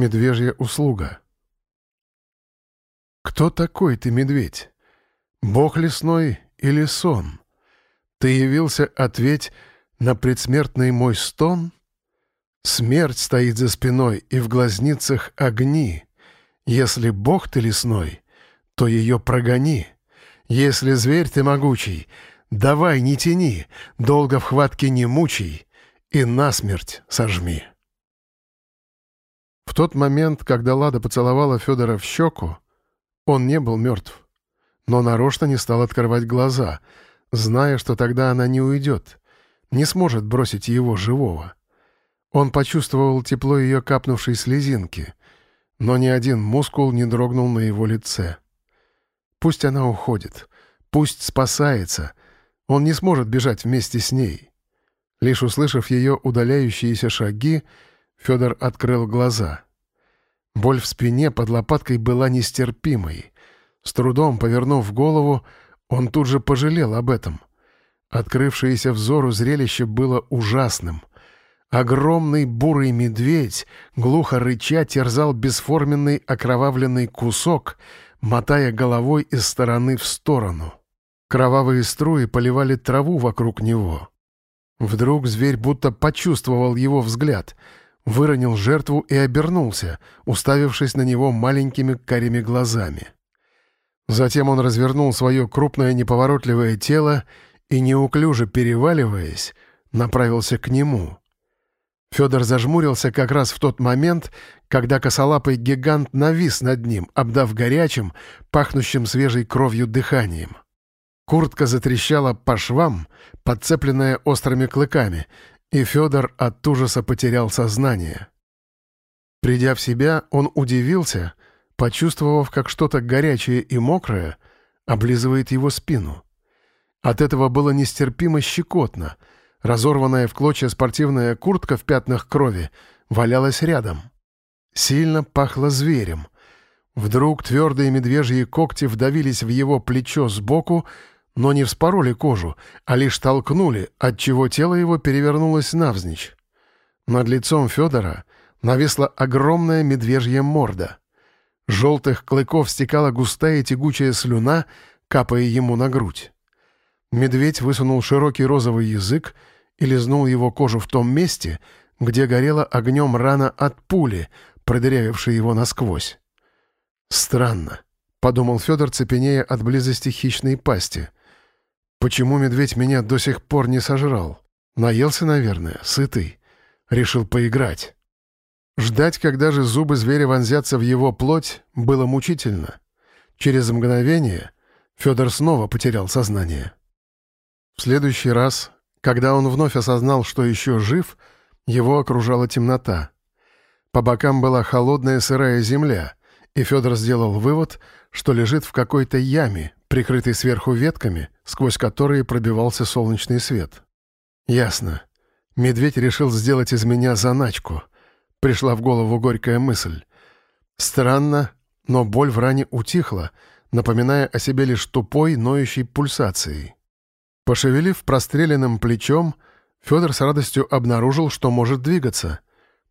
Медвежья услуга. Кто такой ты, медведь? Бог лесной или сон? Ты явился ответь на предсмертный мой стон? Смерть стоит за спиной, и в глазницах огни. Если Бог ты лесной, то ее прогони. Если зверь ты могучий, давай не тяни, долго в хватке не мучай и насмерть сожми. В тот момент, когда Лада поцеловала Федора в щеку, он не был мертв. Но нарочно не стал открывать глаза, зная, что тогда она не уйдет, не сможет бросить его живого. Он почувствовал тепло ее капнувшей слезинки, но ни один мускул не дрогнул на его лице. Пусть она уходит, пусть спасается, он не сможет бежать вместе с ней. Лишь услышав ее удаляющиеся шаги, Федор открыл глаза. Боль в спине под лопаткой была нестерпимой. С трудом повернув голову, он тут же пожалел об этом. Открывшееся взору зрелище было ужасным. Огромный бурый медведь, глухо рыча, терзал бесформенный окровавленный кусок, мотая головой из стороны в сторону. Кровавые струи поливали траву вокруг него. Вдруг зверь будто почувствовал его взгляд — выронил жертву и обернулся, уставившись на него маленькими карими глазами. Затем он развернул свое крупное неповоротливое тело и, неуклюже переваливаясь, направился к нему. Федор зажмурился как раз в тот момент, когда косолапый гигант навис над ним, обдав горячим, пахнущим свежей кровью дыханием. Куртка затрещала по швам, подцепленная острыми клыками, и Федор от ужаса потерял сознание. Придя в себя, он удивился, почувствовав, как что-то горячее и мокрое облизывает его спину. От этого было нестерпимо щекотно. Разорванная в клочья спортивная куртка в пятнах крови валялась рядом. Сильно пахло зверем. Вдруг твердые медвежьи когти вдавились в его плечо сбоку, но не вспороли кожу, а лишь толкнули, отчего тело его перевернулось навзничь. Над лицом Федора нависла огромная медвежья морда. Желтых клыков стекала густая тягучая слюна, капая ему на грудь. Медведь высунул широкий розовый язык и лизнул его кожу в том месте, где горела огнем рана от пули, продырявившей его насквозь. «Странно», — подумал Федор, цепенея от близости хищной пасти — Почему медведь меня до сих пор не сожрал? Наелся, наверное, сытый. Решил поиграть. Ждать, когда же зубы зверя вонзятся в его плоть, было мучительно. Через мгновение Федор снова потерял сознание. В следующий раз, когда он вновь осознал, что еще жив, его окружала темнота. По бокам была холодная сырая земля, и Федор сделал вывод, что лежит в какой-то яме, прикрытый сверху ветками, сквозь которые пробивался солнечный свет. «Ясно. Медведь решил сделать из меня заначку». Пришла в голову горькая мысль. Странно, но боль в ране утихла, напоминая о себе лишь тупой, ноющей пульсацией. Пошевелив простреленным плечом, Федор с радостью обнаружил, что может двигаться.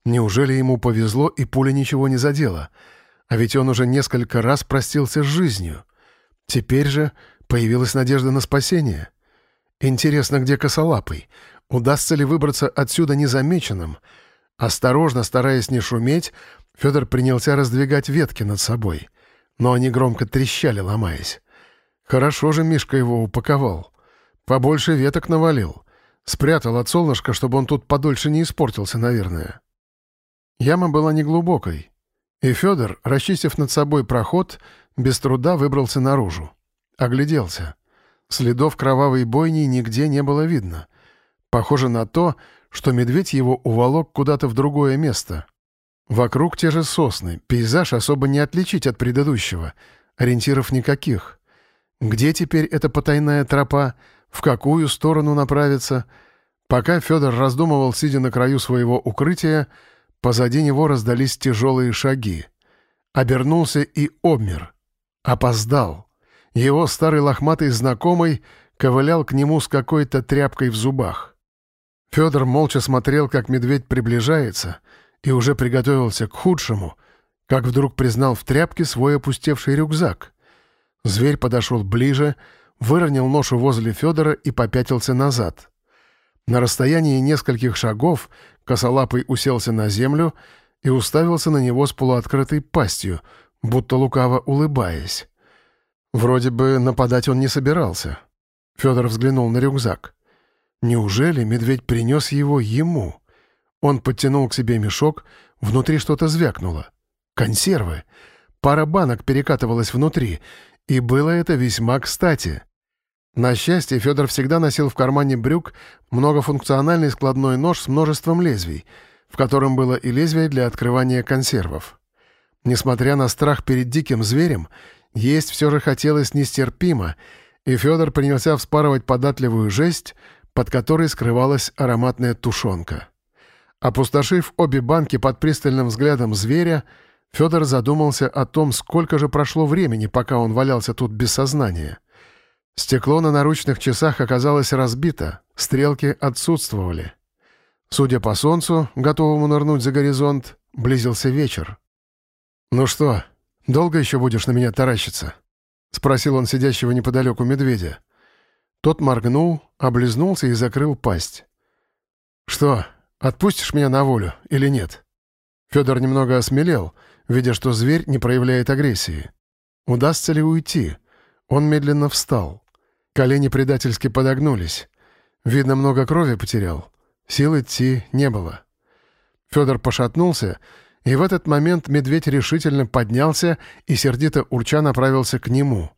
Неужели ему повезло и пуля ничего не задела? А ведь он уже несколько раз простился с жизнью. Теперь же появилась надежда на спасение. Интересно, где косолапый? Удастся ли выбраться отсюда незамеченным? Осторожно, стараясь не шуметь, Федор принялся раздвигать ветки над собой. Но они громко трещали, ломаясь. Хорошо же Мишка его упаковал. Побольше веток навалил. Спрятал от солнышка, чтобы он тут подольше не испортился, наверное. Яма была неглубокой. И Федор, расчистив над собой проход, без труда выбрался наружу. Огляделся. Следов кровавой бойни нигде не было видно. Похоже на то, что медведь его уволок куда-то в другое место. Вокруг те же сосны, пейзаж особо не отличить от предыдущего, ориентиров никаких. Где теперь эта потайная тропа, в какую сторону направиться? Пока Федор раздумывал, сидя на краю своего укрытия, позади него раздались тяжелые шаги. Обернулся и обмер — Опоздал. Его старый лохматый знакомый ковылял к нему с какой-то тряпкой в зубах. Федор молча смотрел, как медведь приближается, и уже приготовился к худшему, как вдруг признал в тряпке свой опустевший рюкзак. Зверь подошел ближе, выронил ношу возле Федора и попятился назад. На расстоянии нескольких шагов косолапый уселся на землю и уставился на него с полуоткрытой пастью, будто лукаво улыбаясь. Вроде бы нападать он не собирался. Федор взглянул на рюкзак. Неужели медведь принес его ему? Он подтянул к себе мешок, внутри что-то звякнуло. Консервы. Пара банок перекатывалась внутри, и было это весьма кстати. На счастье, Федор всегда носил в кармане брюк многофункциональный складной нож с множеством лезвий, в котором было и лезвие для открывания консервов. Несмотря на страх перед диким зверем, есть все же хотелось нестерпимо, и Федор принялся вспарывать податливую жесть, под которой скрывалась ароматная тушенка. Опустошив обе банки под пристальным взглядом зверя, Федор задумался о том, сколько же прошло времени, пока он валялся тут без сознания. Стекло на наручных часах оказалось разбито, стрелки отсутствовали. Судя по солнцу, готовому нырнуть за горизонт, близился вечер. «Ну что, долго еще будешь на меня таращиться?» — спросил он сидящего неподалеку медведя. Тот моргнул, облизнулся и закрыл пасть. «Что, отпустишь меня на волю или нет?» Федор немного осмелел, видя, что зверь не проявляет агрессии. Удастся ли уйти? Он медленно встал. Колени предательски подогнулись. Видно, много крови потерял. Сил идти не было. Федор пошатнулся, и в этот момент медведь решительно поднялся и сердито урча направился к нему.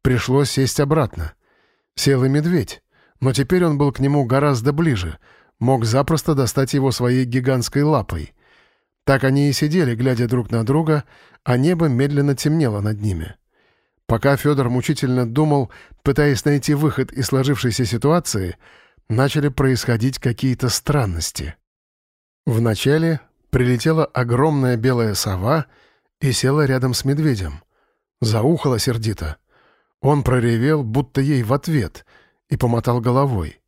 Пришлось сесть обратно. Сел и медведь, но теперь он был к нему гораздо ближе, мог запросто достать его своей гигантской лапой. Так они и сидели, глядя друг на друга, а небо медленно темнело над ними. Пока Федор мучительно думал, пытаясь найти выход из сложившейся ситуации, начали происходить какие-то странности. Вначале прилетела огромная белая сова и села рядом с медведем. Заухала сердито. Он проревел, будто ей в ответ, и помотал головой.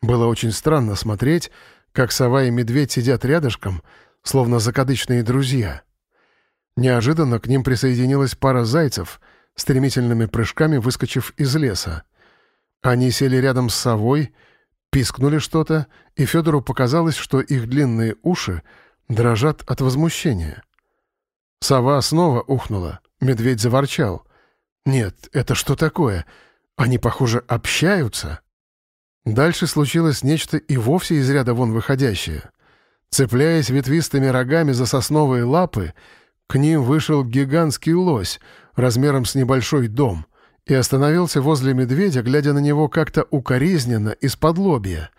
Было очень странно смотреть, как сова и медведь сидят рядышком, словно закадычные друзья. Неожиданно к ним присоединилась пара зайцев, стремительными прыжками выскочив из леса. Они сели рядом с совой, пискнули что-то, и Федору показалось, что их длинные уши дрожат от возмущения. Сова снова ухнула, медведь заворчал — нет, это что такое? Они, похоже, общаются. Дальше случилось нечто и вовсе из ряда вон выходящее. Цепляясь ветвистыми рогами за сосновые лапы, к ним вышел гигантский лось размером с небольшой дом и остановился возле медведя, глядя на него как-то укоризненно из-под лобья.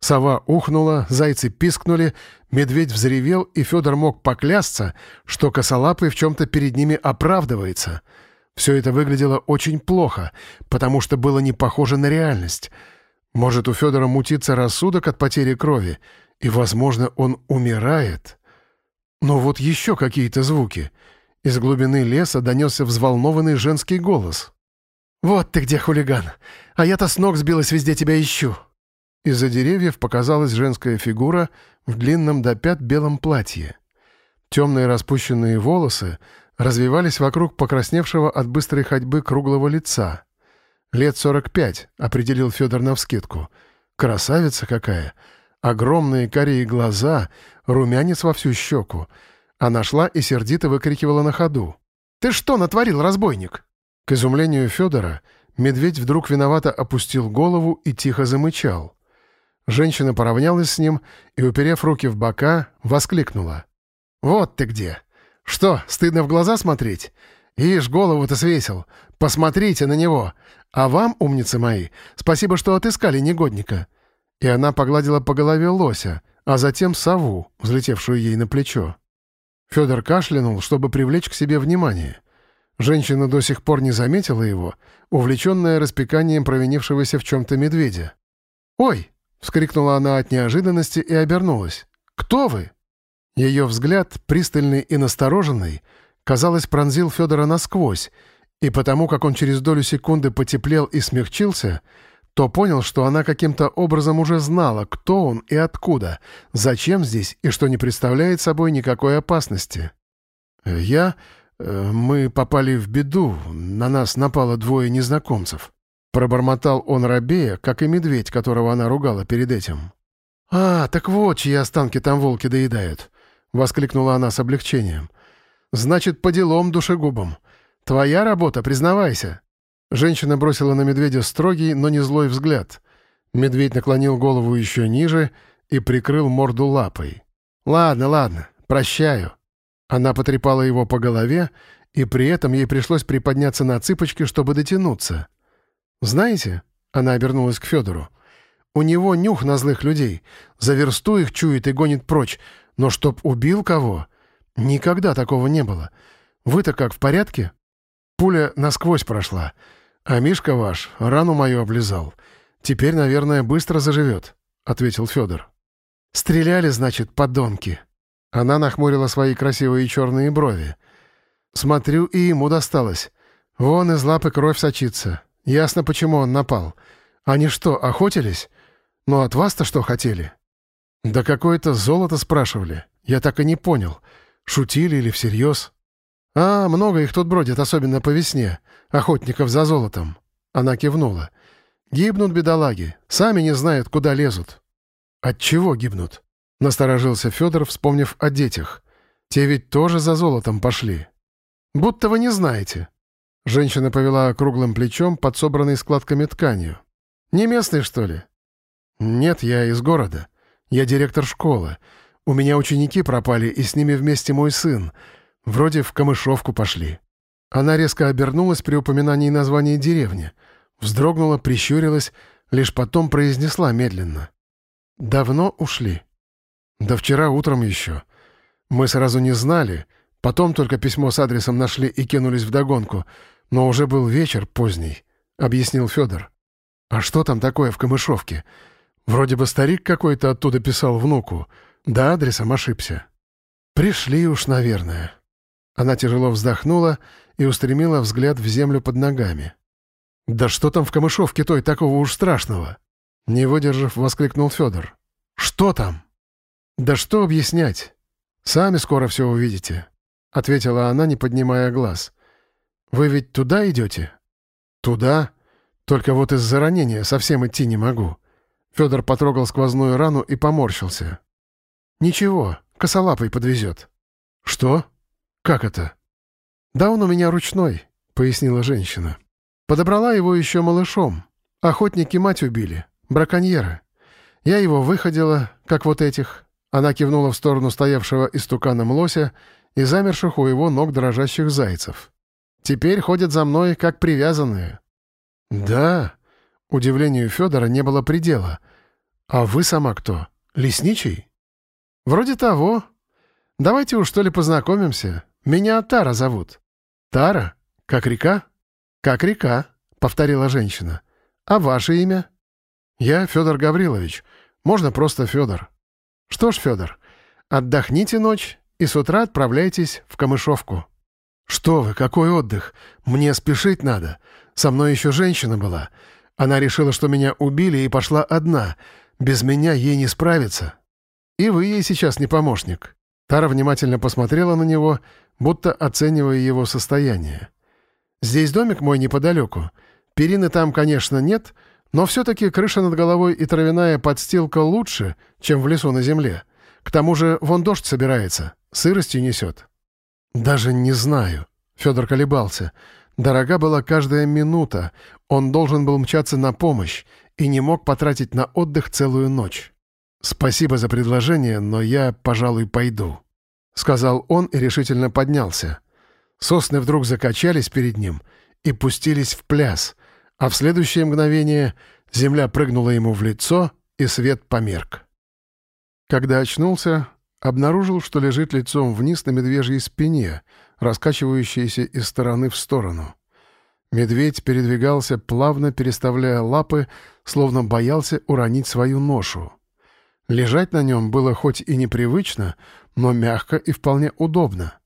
Сова ухнула, зайцы пискнули, медведь взревел, и Федор мог поклясться, что косолапый в чем-то перед ними оправдывается — все это выглядело очень плохо, потому что было не похоже на реальность. Может, у Федора мутится рассудок от потери крови, и, возможно, он умирает. Но вот еще какие-то звуки. Из глубины леса донесся взволнованный женский голос. «Вот ты где, хулиган! А я-то с ног сбилась, везде тебя ищу!» Из-за деревьев показалась женская фигура в длинном до пят белом платье. Темные распущенные волосы развивались вокруг покрасневшего от быстрой ходьбы круглого лица. «Лет сорок пять», — определил Федор навскидку. «Красавица какая! Огромные карие глаза, румянец во всю щеку». Она шла и сердито выкрикивала на ходу. «Ты что натворил, разбойник?» К изумлению Федора медведь вдруг виновато опустил голову и тихо замычал. Женщина поравнялась с ним и, уперев руки в бока, воскликнула. «Вот ты где! Что, стыдно в глаза смотреть? Ишь, голову-то свесил. Посмотрите на него. А вам, умницы мои, спасибо, что отыскали негодника». И она погладила по голове лося, а затем сову, взлетевшую ей на плечо. Федор кашлянул, чтобы привлечь к себе внимание. Женщина до сих пор не заметила его, увлеченная распеканием провинившегося в чем-то медведя. «Ой!» — вскрикнула она от неожиданности и обернулась. «Кто вы?» Ее взгляд, пристальный и настороженный, казалось, пронзил Федора насквозь, и потому как он через долю секунды потеплел и смягчился, то понял, что она каким-то образом уже знала, кто он и откуда, зачем здесь и что не представляет собой никакой опасности. «Я... Э, мы попали в беду, на нас напало двое незнакомцев». Пробормотал он рабея, как и медведь, которого она ругала перед этим. «А, так вот, чьи останки там волки доедают!» — воскликнула она с облегчением. «Значит, по делам душегубам. Твоя работа, признавайся». Женщина бросила на медведя строгий, но не злой взгляд. Медведь наклонил голову еще ниже и прикрыл морду лапой. «Ладно, ладно, прощаю». Она потрепала его по голове, и при этом ей пришлось приподняться на цыпочки, чтобы дотянуться. «Знаете?» — она обернулась к Федору. «У него нюх на злых людей. За версту их чует и гонит прочь. Но чтоб убил кого? Никогда такого не было. Вы-то как, в порядке?» Пуля насквозь прошла. А Мишка ваш рану мою облизал. Теперь, наверное, быстро заживет», — ответил Федор. «Стреляли, значит, подонки». Она нахмурила свои красивые черные брови. «Смотрю, и ему досталось. Вон из лапы кровь сочится. Ясно, почему он напал. Они что, охотились? Ну, от вас-то что хотели?» «Да какое-то золото спрашивали. Я так и не понял. Шутили или всерьез?» «А, много их тут бродит, особенно по весне. Охотников за золотом». Она кивнула. «Гибнут бедолаги. Сами не знают, куда лезут». «От чего гибнут?» Насторожился Федор, вспомнив о детях. «Те ведь тоже за золотом пошли». «Будто вы не знаете», Женщина повела круглым плечом под собранной складками тканью. «Не местный, что ли?» «Нет, я из города. Я директор школы. У меня ученики пропали, и с ними вместе мой сын. Вроде в Камышовку пошли». Она резко обернулась при упоминании названия деревни. Вздрогнула, прищурилась, лишь потом произнесла медленно. «Давно ушли?» «Да вчера утром еще. Мы сразу не знали. Потом только письмо с адресом нашли и кинулись вдогонку. Но уже был вечер поздний, — объяснил Федор. А что там такое в Камышовке? Вроде бы старик какой-то оттуда писал внуку. Да адресом ошибся. Пришли уж, наверное. Она тяжело вздохнула и устремила взгляд в землю под ногами. «Да что там в Камышовке той такого уж страшного?» Не выдержав, воскликнул Федор. «Что там?» «Да что объяснять? Сами скоро все увидите», — ответила она, не поднимая глаз. «Вы ведь туда идете?» «Туда? Только вот из-за ранения совсем идти не могу». Федор потрогал сквозную рану и поморщился. «Ничего, косолапый подвезет». «Что? Как это?» «Да он у меня ручной», — пояснила женщина. «Подобрала его еще малышом. Охотники мать убили, браконьеры. Я его выходила, как вот этих». Она кивнула в сторону стоявшего истуканом лося и замерших у его ног дрожащих зайцев. Теперь ходят за мной как привязанные». «Да?» Удивлению Федора не было предела. «А вы сама кто? Лесничий?» «Вроде того. Давайте уж что ли познакомимся. Меня Тара зовут». «Тара? Как река?» «Как река», — повторила женщина. «А ваше имя?» «Я Федор Гаврилович. Можно просто Федор». «Что ж, Федор, отдохните ночь и с утра отправляйтесь в Камышовку». «Что вы, какой отдых? Мне спешить надо. Со мной еще женщина была. Она решила, что меня убили, и пошла одна. Без меня ей не справиться. И вы ей сейчас не помощник». Тара внимательно посмотрела на него, будто оценивая его состояние. «Здесь домик мой неподалеку. Перины там, конечно, нет, но все-таки крыша над головой и травяная подстилка лучше, чем в лесу на земле. К тому же вон дождь собирается, сыростью несет». «Даже не знаю». Федор колебался. Дорога была каждая минута. Он должен был мчаться на помощь и не мог потратить на отдых целую ночь. «Спасибо за предложение, но я, пожалуй, пойду», — сказал он и решительно поднялся. Сосны вдруг закачались перед ним и пустились в пляс, а в следующее мгновение земля прыгнула ему в лицо, и свет померк. Когда очнулся, Обнаружил, что лежит лицом вниз на медвежьей спине, раскачивающейся из стороны в сторону. Медведь передвигался, плавно переставляя лапы, словно боялся уронить свою ношу. Лежать на нем было хоть и непривычно, но мягко и вполне удобно.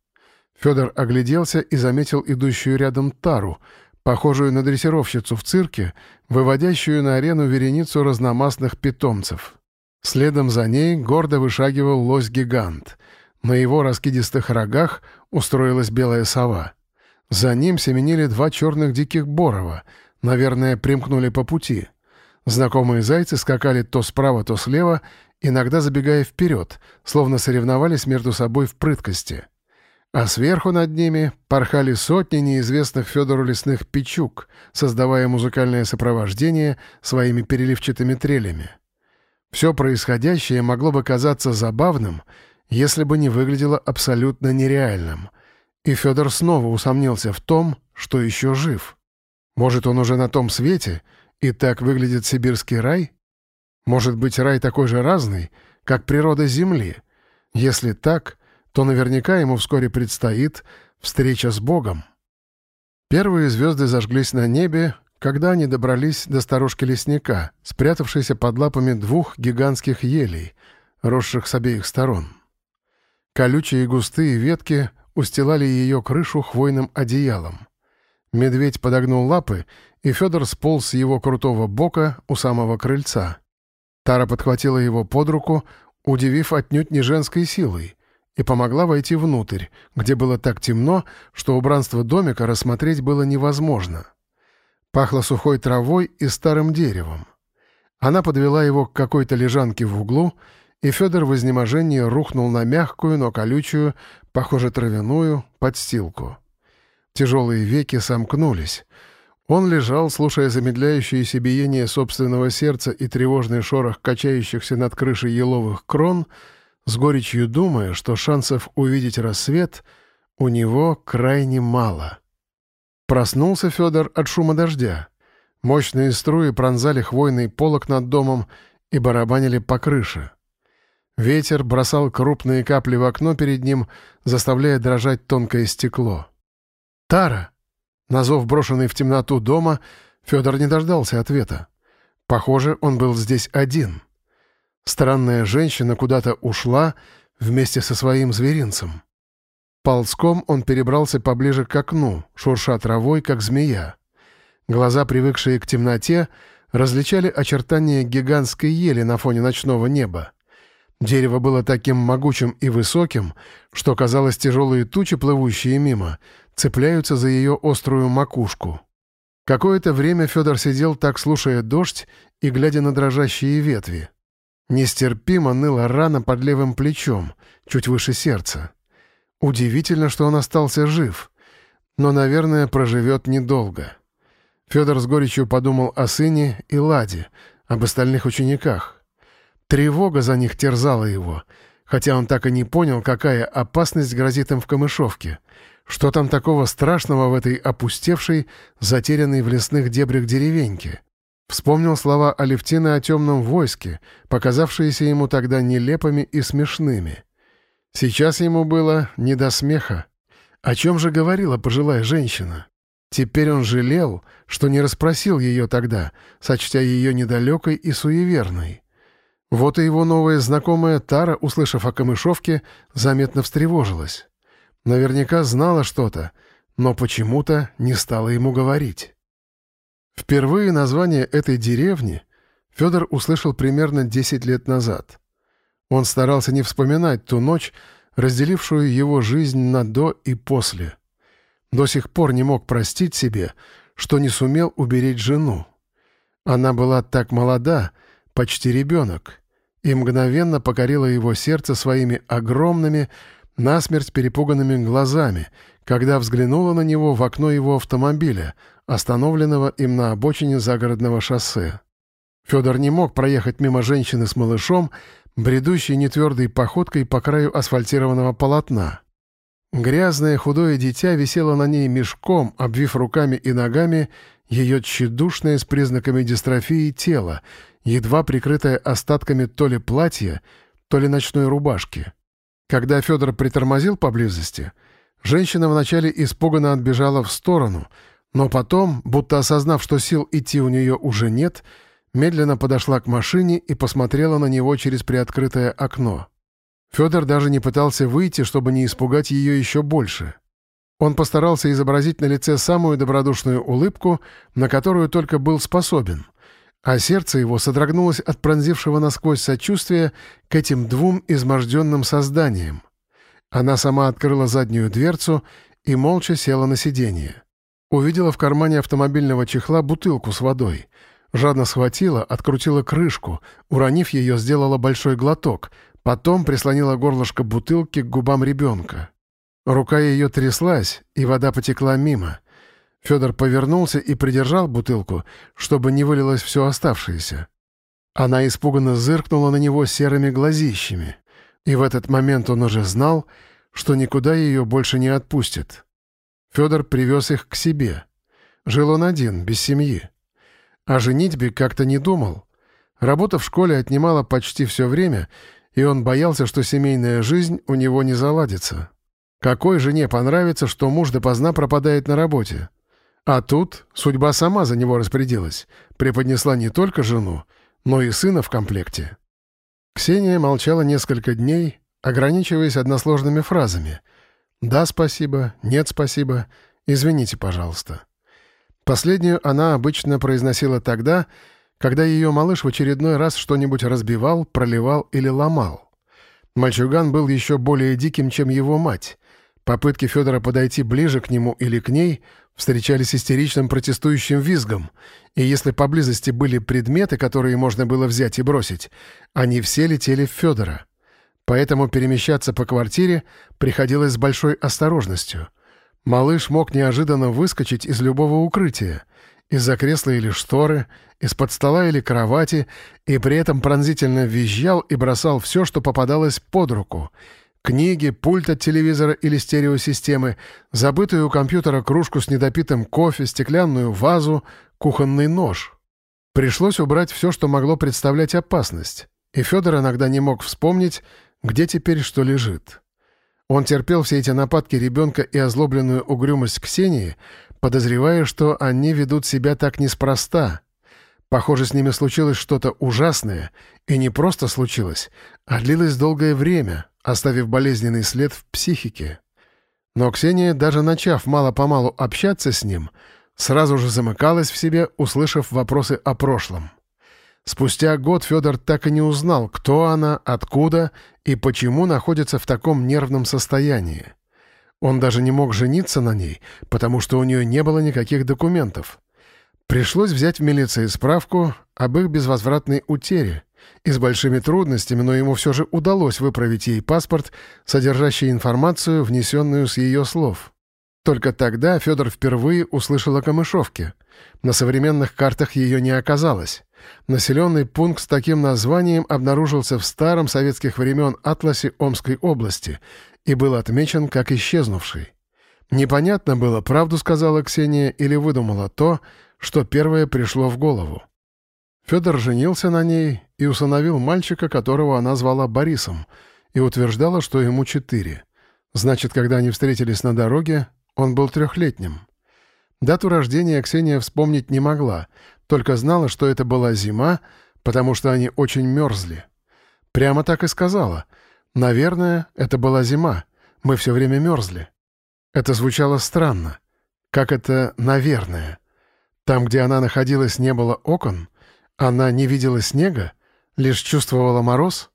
Федор огляделся и заметил идущую рядом тару, похожую на дрессировщицу в цирке, выводящую на арену вереницу разномастных питомцев. Следом за ней гордо вышагивал лось-гигант. На его раскидистых рогах устроилась белая сова. За ним семенили два черных диких борова, наверное, примкнули по пути. Знакомые зайцы скакали то справа, то слева, иногда забегая вперед, словно соревновались между собой в прыткости. А сверху над ними порхали сотни неизвестных Федору лесных печук, создавая музыкальное сопровождение своими переливчатыми трелями. Все происходящее могло бы казаться забавным, если бы не выглядело абсолютно нереальным. И Федор снова усомнился в том, что еще жив. Может, он уже на том свете, и так выглядит сибирский рай? Может быть, рай такой же разный, как природа Земли? Если так, то наверняка ему вскоре предстоит встреча с Богом. Первые звезды зажглись на небе, когда они добрались до старушки лесника, спрятавшейся под лапами двух гигантских елей, росших с обеих сторон. Колючие и густые ветки устилали ее крышу хвойным одеялом. Медведь подогнул лапы, и Федор сполз с его крутого бока у самого крыльца. Тара подхватила его под руку, удивив отнюдь не женской силой, и помогла войти внутрь, где было так темно, что убранство домика рассмотреть было невозможно. Пахло сухой травой и старым деревом. Она подвела его к какой-то лежанке в углу, и Федор в изнеможении рухнул на мягкую, но колючую, похоже, травяную, подстилку. Тяжелые веки сомкнулись. Он лежал, слушая замедляющееся биение собственного сердца и тревожный шорох качающихся над крышей еловых крон, с горечью думая, что шансов увидеть рассвет у него крайне мало. Проснулся Федор от шума дождя. Мощные струи пронзали хвойный полог над домом и барабанили по крыше. Ветер бросал крупные капли в окно перед ним, заставляя дрожать тонкое стекло. «Тара!» На зов, брошенный в темноту дома, Федор не дождался ответа. Похоже, он был здесь один. Странная женщина куда-то ушла вместе со своим зверинцем. Ползком он перебрался поближе к окну, шурша травой, как змея. Глаза, привыкшие к темноте, различали очертания гигантской ели на фоне ночного неба. Дерево было таким могучим и высоким, что, казалось, тяжелые тучи, плывущие мимо, цепляются за ее острую макушку. Какое-то время Федор сидел так, слушая дождь и глядя на дрожащие ветви. Нестерпимо ныла рана под левым плечом, чуть выше сердца. Удивительно, что он остался жив, но, наверное, проживет недолго. Федор с горечью подумал о сыне и Ладе, об остальных учениках. Тревога за них терзала его, хотя он так и не понял, какая опасность грозит им в Камышовке. Что там такого страшного в этой опустевшей, затерянной в лесных дебрях деревеньке? Вспомнил слова Алевтины о темном войске, показавшиеся ему тогда нелепыми и смешными. Сейчас ему было не до смеха. О чем же говорила пожилая женщина? Теперь он жалел, что не расспросил ее тогда, сочтя ее недалекой и суеверной. Вот и его новая знакомая Тара, услышав о камышовке, заметно встревожилась. Наверняка знала что-то, но почему-то не стала ему говорить. Впервые название этой деревни Федор услышал примерно 10 лет назад. Он старался не вспоминать ту ночь, разделившую его жизнь на «до» и «после». До сих пор не мог простить себе, что не сумел уберечь жену. Она была так молода, почти ребенок — и мгновенно покорила его сердце своими огромными, насмерть перепуганными глазами, когда взглянула на него в окно его автомобиля, остановленного им на обочине загородного шоссе. Федор не мог проехать мимо женщины с малышом, бредущей нетвердой походкой по краю асфальтированного полотна. Грязное худое дитя висело на ней мешком, обвив руками и ногами ее тщедушное с признаками дистрофии тело, едва прикрытая остатками то ли платья, то ли ночной рубашки. Когда Федор притормозил поблизости, женщина вначале испуганно отбежала в сторону, но потом, будто осознав, что сил идти у нее уже нет, медленно подошла к машине и посмотрела на него через приоткрытое окно. Федор даже не пытался выйти, чтобы не испугать ее еще больше. Он постарался изобразить на лице самую добродушную улыбку, на которую только был способен — а сердце его содрогнулось от пронзившего насквозь сочувствия к этим двум изможденным созданиям. Она сама открыла заднюю дверцу и молча села на сиденье. Увидела в кармане автомобильного чехла бутылку с водой. Жадно схватила, открутила крышку, уронив ее, сделала большой глоток, потом прислонила горлышко бутылки к губам ребенка. Рука ее тряслась, и вода потекла мимо. Федор повернулся и придержал бутылку, чтобы не вылилось все оставшееся. Она испуганно зыркнула на него серыми глазищами. И в этот момент он уже знал, что никуда ее больше не отпустит. Федор привез их к себе. Жил он один, без семьи. О женитьбе как-то не думал. Работа в школе отнимала почти все время, и он боялся, что семейная жизнь у него не заладится. Какой жене понравится, что муж допоздна пропадает на работе? А тут судьба сама за него распорядилась, преподнесла не только жену, но и сына в комплекте. Ксения молчала несколько дней, ограничиваясь односложными фразами — «Да, спасибо», «Нет, спасибо», «Извините, пожалуйста». Последнюю она обычно произносила тогда, когда ее малыш в очередной раз что-нибудь разбивал, проливал или ломал. Мальчуган был еще более диким, чем его мать. Попытки Федора подойти ближе к нему или к ней встречались истеричным протестующим визгом, и если поблизости были предметы, которые можно было взять и бросить, они все летели в Федора поэтому перемещаться по квартире приходилось с большой осторожностью. Малыш мог неожиданно выскочить из любого укрытия, из-за кресла или шторы, из-под стола или кровати, и при этом пронзительно визжал и бросал все, что попадалось под руку. Книги, пульт от телевизора или стереосистемы, забытую у компьютера кружку с недопитым кофе, стеклянную вазу, кухонный нож. Пришлось убрать все, что могло представлять опасность. И Федор иногда не мог вспомнить, где теперь что лежит? Он терпел все эти нападки ребенка и озлобленную угрюмость Ксении, подозревая, что они ведут себя так неспроста. Похоже, с ними случилось что-то ужасное, и не просто случилось, а длилось долгое время, оставив болезненный след в психике. Но Ксения, даже начав мало-помалу общаться с ним, сразу же замыкалась в себе, услышав вопросы о прошлом. Спустя год Федор так и не узнал, кто она, откуда и почему находится в таком нервном состоянии. Он даже не мог жениться на ней, потому что у нее не было никаких документов. Пришлось взять в милиции справку об их безвозвратной утере, и с большими трудностями, но ему все же удалось выправить ей паспорт, содержащий информацию, внесенную с ее слов. Только тогда Федор впервые услышал о Камышовке. На современных картах ее не оказалось. Населенный пункт с таким названием обнаружился в старом советских времен атласе Омской области и был отмечен как исчезнувший. Непонятно было, правду сказала Ксения или выдумала то, что первое пришло в голову. Федор женился на ней и усыновил мальчика, которого она звала Борисом, и утверждала, что ему четыре. Значит, когда они встретились на дороге, он был трехлетним. Дату рождения Ксения вспомнить не могла, только знала, что это была зима, потому что они очень мерзли. Прямо так и сказала. «Наверное, это была зима. Мы все время мерзли». Это звучало странно. Как это «наверное»? Там, где она находилась, не было окон? Она не видела снега? Лишь чувствовала мороз?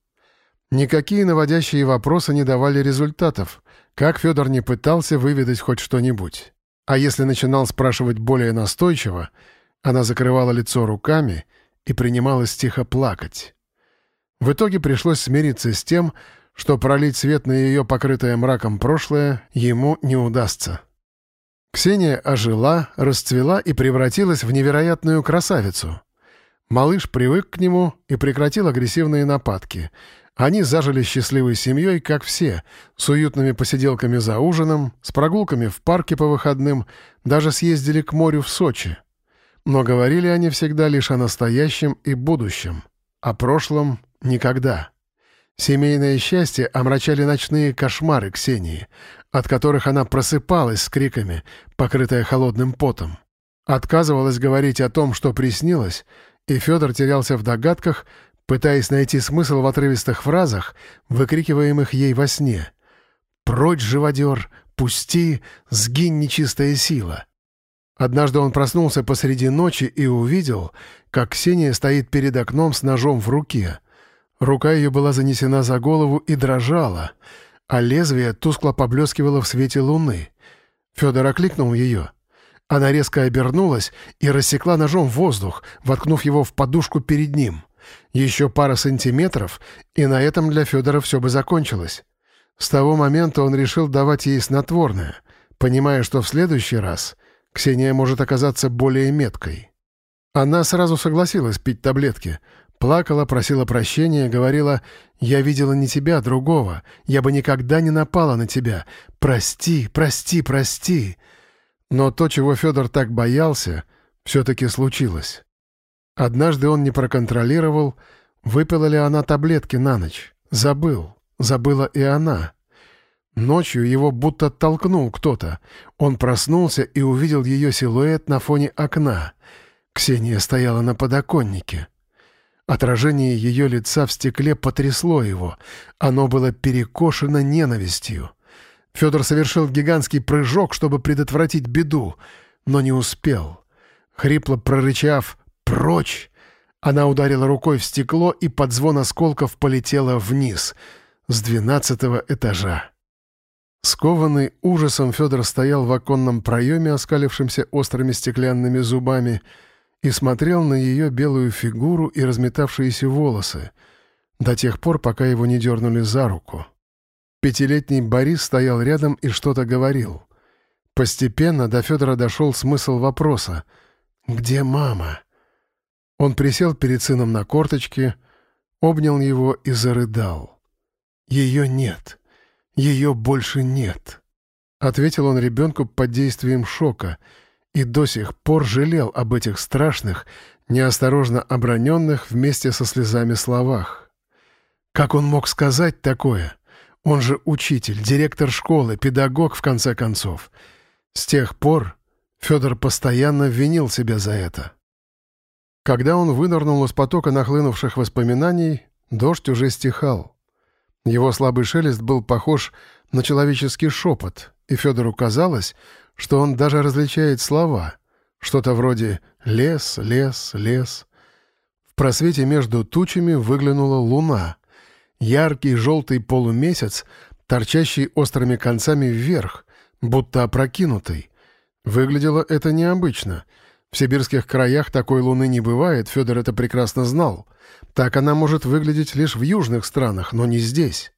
Никакие наводящие вопросы не давали результатов, как Федор не пытался выведать хоть что-нибудь. А если начинал спрашивать более настойчиво, она закрывала лицо руками и принималась тихо плакать. В итоге пришлось смириться с тем, что пролить свет на ее покрытое мраком прошлое ему не удастся. Ксения ожила, расцвела и превратилась в невероятную красавицу. Малыш привык к нему и прекратил агрессивные нападки. Они зажили счастливой семьей, как все, с уютными посиделками за ужином, с прогулками в парке по выходным, даже съездили к морю в Сочи. Но говорили они всегда лишь о настоящем и будущем, о прошлом — никогда. Семейное счастье омрачали ночные кошмары Ксении, от которых она просыпалась с криками, покрытая холодным потом. Отказывалась говорить о том, что приснилось, и Федор терялся в догадках, пытаясь найти смысл в отрывистых фразах, выкрикиваемых ей во сне. «Прочь, живодер! Пусти! Сгинь, нечистая сила!» Однажды он проснулся посреди ночи и увидел, как Ксения стоит перед окном с ножом в руке. Рука ее была занесена за голову и дрожала. а лезвие тускло поблескивало в свете луны. Федор окликнул ее. Она резко обернулась и рассекла ножом воздух, воткнув его в подушку перед ним. Еще пара сантиметров, и на этом для Федора все бы закончилось. С того момента он решил давать ей снотворное, понимая, что в следующий раз Ксения может оказаться более меткой. Она сразу согласилась пить таблетки. Плакала, просила прощения, говорила «Я видела не тебя, а другого. Я бы никогда не напала на тебя. Прости, прости, прости». Но то, чего Федор так боялся, все-таки случилось. Однажды он не проконтролировал, выпила ли она таблетки на ночь. Забыл. Забыла и она. Ночью его будто толкнул кто-то. Он проснулся и увидел ее силуэт на фоне окна. Ксения стояла на подоконнике. Отражение ее лица в стекле потрясло его. Оно было перекошено ненавистью. Федор совершил гигантский прыжок, чтобы предотвратить беду, но не успел. Хрипло прорычав «Прочь!», она ударила рукой в стекло и под звон осколков полетела вниз, с двенадцатого этажа. Скованный ужасом Федор стоял в оконном проеме, оскалившимся острыми стеклянными зубами, и смотрел на ее белую фигуру и разметавшиеся волосы, до тех пор, пока его не дернули за руку. Пятилетний Борис стоял рядом и что-то говорил. Постепенно до Федора дошел смысл вопроса «Где мама?». Он присел перед сыном на корточки, обнял его и зарыдал. «Ее нет. Ее больше нет», — ответил он ребенку под действием шока и до сих пор жалел об этих страшных, неосторожно оброненных вместе со слезами словах. Как он мог сказать такое? Он же учитель, директор школы, педагог, в конце концов. С тех пор Федор постоянно винил себя за это. Когда он вынырнул из потока нахлынувших воспоминаний, дождь уже стихал. Его слабый шелест был похож на человеческий шепот, и Федору казалось, что он даже различает слова, что-то вроде «лес, лес, лес». В просвете между тучами выглянула луна, яркий желтый полумесяц, торчащий острыми концами вверх, будто опрокинутый. Выглядело это необычно. В сибирских краях такой луны не бывает, Федор это прекрасно знал. Так она может выглядеть лишь в южных странах, но не здесь.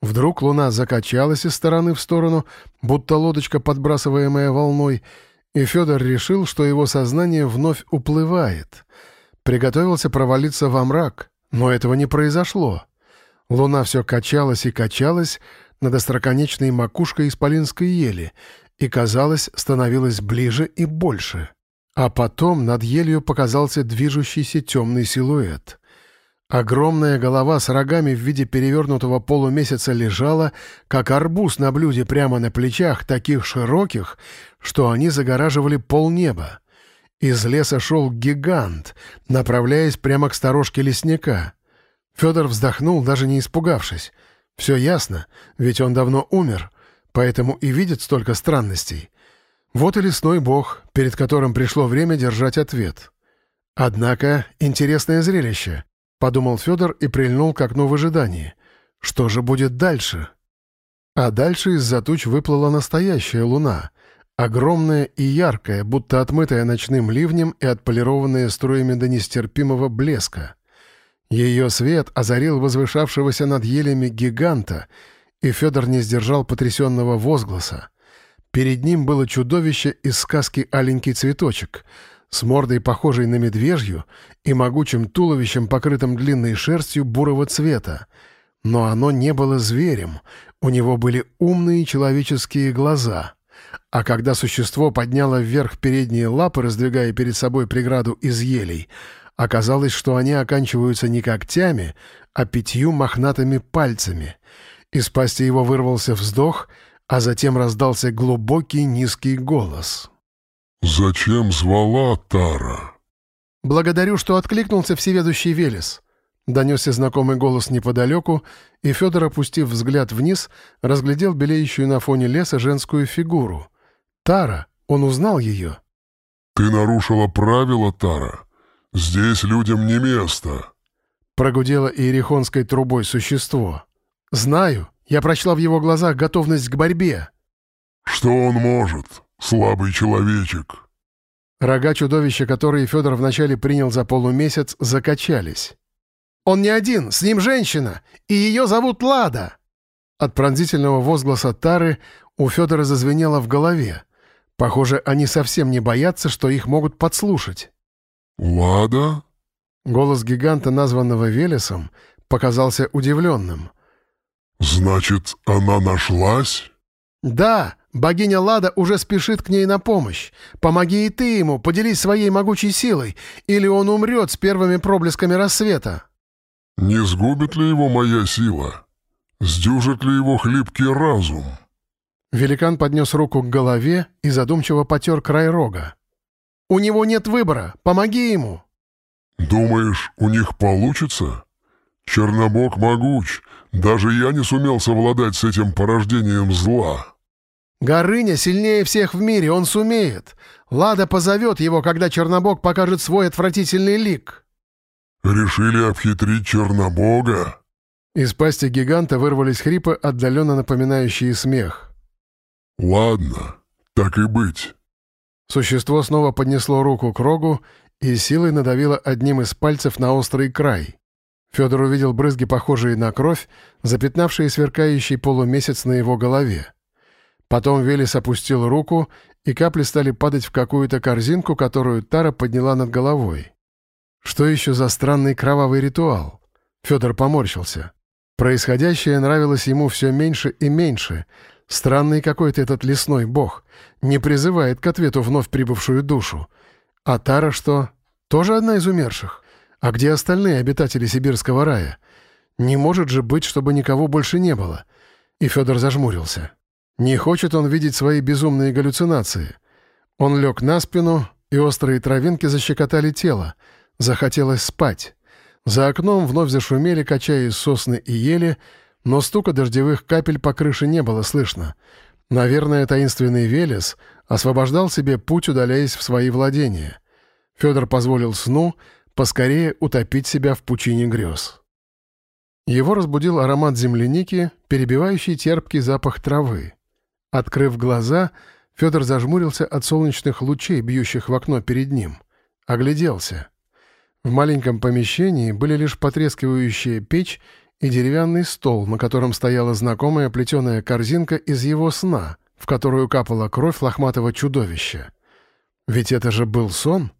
Вдруг луна закачалась из стороны в сторону, будто лодочка, подбрасываемая волной, и Федор решил, что его сознание вновь уплывает. Приготовился провалиться во мрак, но этого не произошло. Луна все качалась и качалась над остроконечной макушкой исполинской ели и, казалось, становилась ближе и больше. А потом над елью показался движущийся темный силуэт. Огромная голова с рогами в виде перевернутого полумесяца лежала, как арбуз на блюде прямо на плечах, таких широких, что они загораживали полнеба. Из леса шел гигант, направляясь прямо к сторожке лесника — Федор вздохнул, даже не испугавшись. Все ясно, ведь он давно умер, поэтому и видит столько странностей. Вот и лесной бог, перед которым пришло время держать ответ. Однако интересное зрелище, — подумал Федор и прильнул к окну в ожидании. Что же будет дальше? А дальше из-за туч выплыла настоящая луна, огромная и яркая, будто отмытая ночным ливнем и отполированная струями до нестерпимого блеска. Ее свет озарил возвышавшегося над елями гиганта, и Федор не сдержал потрясенного возгласа. Перед ним было чудовище из сказки «Аленький цветочек», с мордой, похожей на медвежью, и могучим туловищем, покрытым длинной шерстью бурого цвета. Но оно не было зверем, у него были умные человеческие глаза. А когда существо подняло вверх передние лапы, раздвигая перед собой преграду из елей, Оказалось, что они оканчиваются не когтями, а пятью мохнатыми пальцами. Из пасти его вырвался вздох, а затем раздался глубокий низкий голос. «Зачем звала Тара?» «Благодарю, что откликнулся всеведущий Велес». Донесся знакомый голос неподалеку, и Федор, опустив взгляд вниз, разглядел белеющую на фоне леса женскую фигуру. Тара, он узнал ее. «Ты нарушила правила, Тара. «Здесь людям не место», — прогудело иерихонской трубой существо. «Знаю, Я прочла в его глазах готовность к борьбе. «Что он может, слабый человечек?» Рога чудовища, которые Федор вначале принял за полумесяц, закачались. «Он не один, с ним женщина, и ее зовут Лада!» От пронзительного возгласа Тары у Федора зазвенело в голове. Похоже, они совсем не боятся, что их могут подслушать. «Лада?» Голос гиганта, названного Велесом, показался удивленным. «Значит, она нашлась?» «Да, богиня Лада уже спешит к ней на помощь. Помоги и ты ему, поделись своей могучей силой, или он умрет с первыми проблесками рассвета». «Не сгубит ли его моя сила? Сдюжит ли его хлипкий разум?» Великан поднес руку к голове и задумчиво потер край рога. «У него нет выбора. Помоги ему!» «Думаешь, у них получится? Чернобог могуч. Даже я не сумел совладать с этим порождением зла». «Горыня сильнее всех в мире, он сумеет. Лада позовет его, когда Чернобог покажет свой отвратительный лик». «Решили обхитрить Чернобога?» Из пасти гиганта вырвались хрипы, отдаленно напоминающие смех. «Ладно, так и быть». Существо снова поднесло руку к рогу и силой надавило одним из пальцев на острый край. Федор увидел брызги, похожие на кровь, запятнавшие сверкающий полумесяц на его голове. Потом Велес опустил руку, и капли стали падать в какую-то корзинку, которую Тара подняла над головой. Что еще за странный кровавый ритуал? Федор поморщился. Происходящее нравилось ему все меньше и меньше. Странный какой-то этот лесной бог. Не призывает к ответу вновь прибывшую душу. А Тара что? Тоже одна из умерших? А где остальные обитатели сибирского рая? Не может же быть, чтобы никого больше не было. И Федор зажмурился. Не хочет он видеть свои безумные галлюцинации. Он лег на спину, и острые травинки защекотали тело. Захотелось спать. За окном вновь зашумели, качаясь сосны и ели, но стука дождевых капель по крыше не было слышно. Наверное, таинственный Велес освобождал себе путь, удаляясь в свои владения. Федор позволил сну поскорее утопить себя в пучине грез. Его разбудил аромат земляники, перебивающий терпкий запах травы. Открыв глаза, Федор зажмурился от солнечных лучей, бьющих в окно перед ним. Огляделся. В маленьком помещении были лишь потрескивающая печь и деревянный стол, на котором стояла знакомая плетеная корзинка из его сна, в которую капала кровь лохматого чудовища. Ведь это же был сон.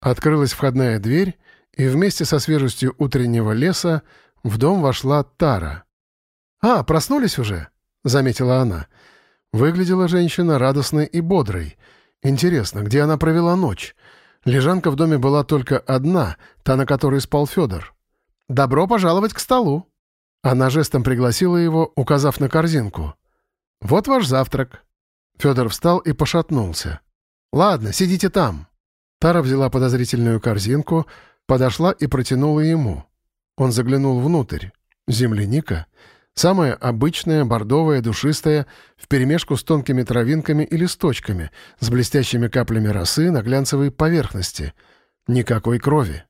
Открылась входная дверь, и вместе со свежестью утреннего леса в дом вошла Тара. «А, проснулись уже?» — заметила она. Выглядела женщина радостной и бодрой. Интересно, где она провела ночь? Лежанка в доме была только одна, та, на которой спал Федор. «Добро пожаловать к столу!» Она жестом пригласила его, указав на корзинку. «Вот ваш завтрак». Федор встал и пошатнулся. «Ладно, сидите там». Тара взяла подозрительную корзинку, подошла и протянула ему. Он заглянул внутрь. Земляника — Самая обычная, бордовая, душистая, вперемешку с тонкими травинками и листочками, с блестящими каплями росы на глянцевой поверхности. Никакой крови.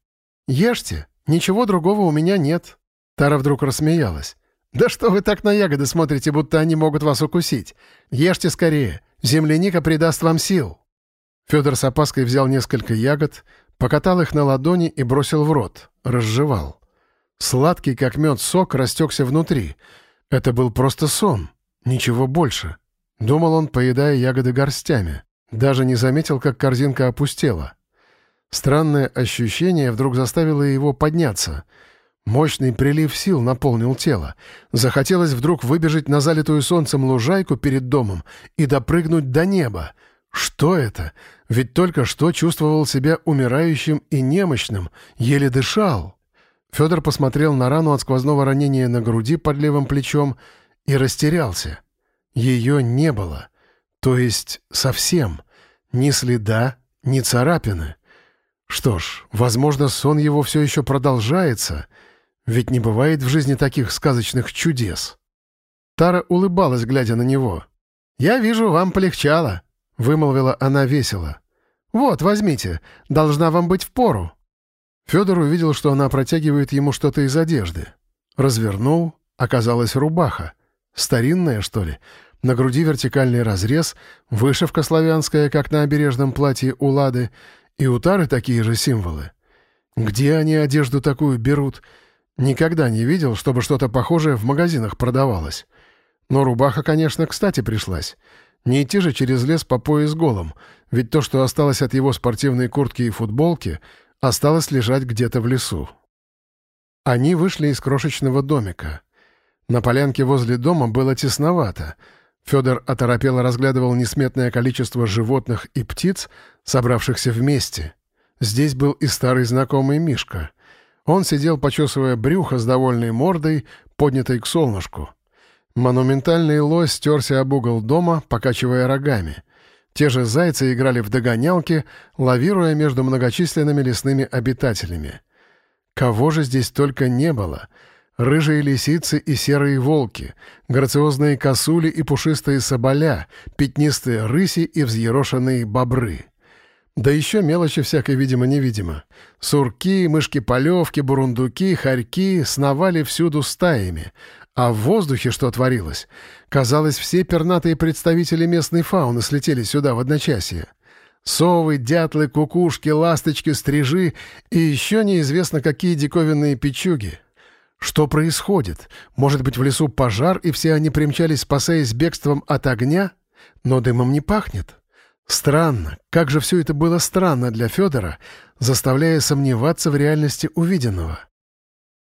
«Ешьте, ничего другого у меня нет». Тара вдруг рассмеялась. «Да что вы так на ягоды смотрите, будто они могут вас укусить? Ешьте скорее, земляника придаст вам сил». Федор с опаской взял несколько ягод, покатал их на ладони и бросил в рот, разжевал. Сладкий, как мед, сок растекся внутри. Это был просто сон. Ничего больше. Думал он, поедая ягоды горстями. Даже не заметил, как корзинка опустела. Странное ощущение вдруг заставило его подняться. Мощный прилив сил наполнил тело. Захотелось вдруг выбежать на залитую солнцем лужайку перед домом и допрыгнуть до неба. Что это? Ведь только что чувствовал себя умирающим и немощным, еле дышал. Федор посмотрел на рану от сквозного ранения на груди под левым плечом и растерялся. Ее не было. То есть совсем. Ни следа, ни царапины. Что ж, возможно, сон его все еще продолжается, ведь не бывает в жизни таких сказочных чудес. Тара улыбалась, глядя на него. «Я вижу, вам полегчало», — вымолвила она весело. «Вот, возьмите, должна вам быть впору». Федор увидел, что она протягивает ему что-то из одежды. Развернул, оказалась рубаха. Старинная, что ли? На груди вертикальный разрез, вышивка славянская, как на обережном платье у Лады, и у Тары такие же символы. Где они одежду такую берут? Никогда не видел, чтобы что-то похожее в магазинах продавалось. Но рубаха, конечно, кстати пришлась. Не идти же через лес по пояс голым, ведь то, что осталось от его спортивной куртки и футболки, осталось лежать где-то в лесу. Они вышли из крошечного домика. На полянке возле дома было тесновато. Федор оторопело разглядывал несметное количество животных и птиц, собравшихся вместе. Здесь был и старый знакомый Мишка. Он сидел, почесывая брюхо с довольной мордой, поднятой к солнышку. Монументальный лось стерся об угол дома, покачивая рогами. Те же зайцы играли в догонялки, лавируя между многочисленными лесными обитателями. Кого же здесь только не было — Рыжие лисицы и серые волки, грациозные косули и пушистые соболя, пятнистые рыси и взъерошенные бобры. Да еще мелочи всякой, видимо-невидимо. Сурки, мышки-полевки, бурундуки, хорьки сновали всюду стаями. А в воздухе что творилось? Казалось, все пернатые представители местной фауны слетели сюда в одночасье. Совы, дятлы, кукушки, ласточки, стрижи и еще неизвестно какие диковинные печуги — что происходит? Может быть, в лесу пожар, и все они примчались, спасаясь бегством от огня? Но дымом не пахнет. Странно, как же все это было странно для Федора, заставляя сомневаться в реальности увиденного.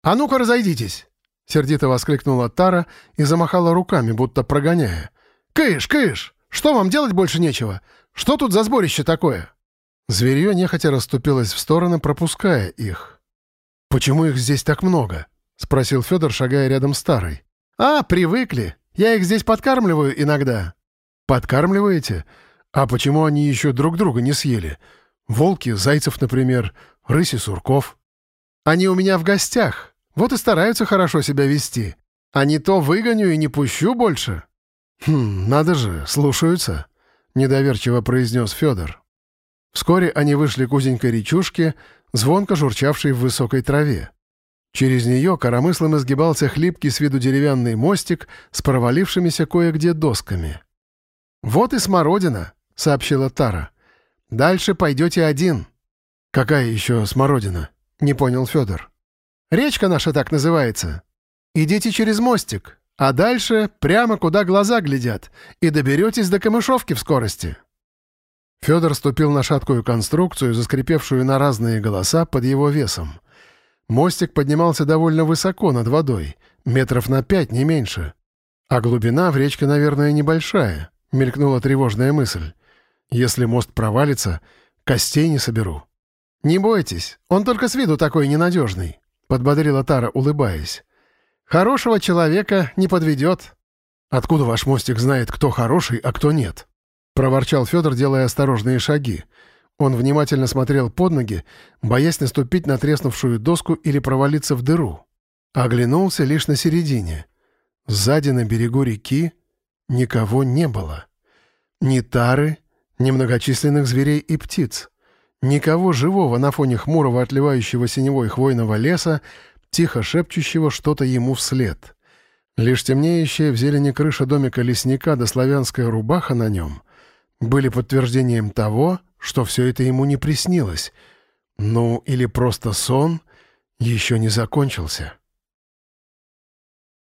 «А ну-ка, разойдитесь!» — сердито воскликнула Тара и замахала руками, будто прогоняя. «Кыш, кыш! Что вам делать больше нечего? Что тут за сборище такое?» Зверье нехотя расступилось в стороны, пропуская их. «Почему их здесь так много?» — спросил Федор, шагая рядом с Тарой. «А, привыкли. Я их здесь подкармливаю иногда». «Подкармливаете? А почему они еще друг друга не съели? Волки, зайцев, например, рыси, сурков». «Они у меня в гостях. Вот и стараются хорошо себя вести. А не то выгоню и не пущу больше». «Хм, надо же, слушаются», — недоверчиво произнес Федор. Вскоре они вышли к узенькой речушке, звонко журчавшей в высокой траве. Через нее коромыслом изгибался хлипкий с виду деревянный мостик с провалившимися кое-где досками. «Вот и смородина», — сообщила Тара. «Дальше пойдете один». «Какая еще смородина?» — не понял Федор. «Речка наша так называется. Идите через мостик, а дальше прямо куда глаза глядят, и доберетесь до Камышовки в скорости». Федор ступил на шаткую конструкцию, заскрипевшую на разные голоса под его весом. Мостик поднимался довольно высоко над водой, метров на пять, не меньше. А глубина в речке, наверное, небольшая, мелькнула тревожная мысль. Если мост провалится, костей не соберу. «Не бойтесь, он только с виду такой ненадежный», — подбодрила Тара, улыбаясь. «Хорошего человека не подведет». «Откуда ваш мостик знает, кто хороший, а кто нет?» — проворчал Федор, делая осторожные шаги. Он внимательно смотрел под ноги, боясь наступить на треснувшую доску или провалиться в дыру. Оглянулся лишь на середине. Сзади на берегу реки никого не было. Ни тары, ни многочисленных зверей и птиц. Никого живого на фоне хмурого отливающего синевой хвойного леса, тихо шепчущего что-то ему вслед. Лишь темнеющая в зелени крыша домика лесника да славянская рубаха на нем были подтверждением того, что все это ему не приснилось. Ну, или просто сон еще не закончился.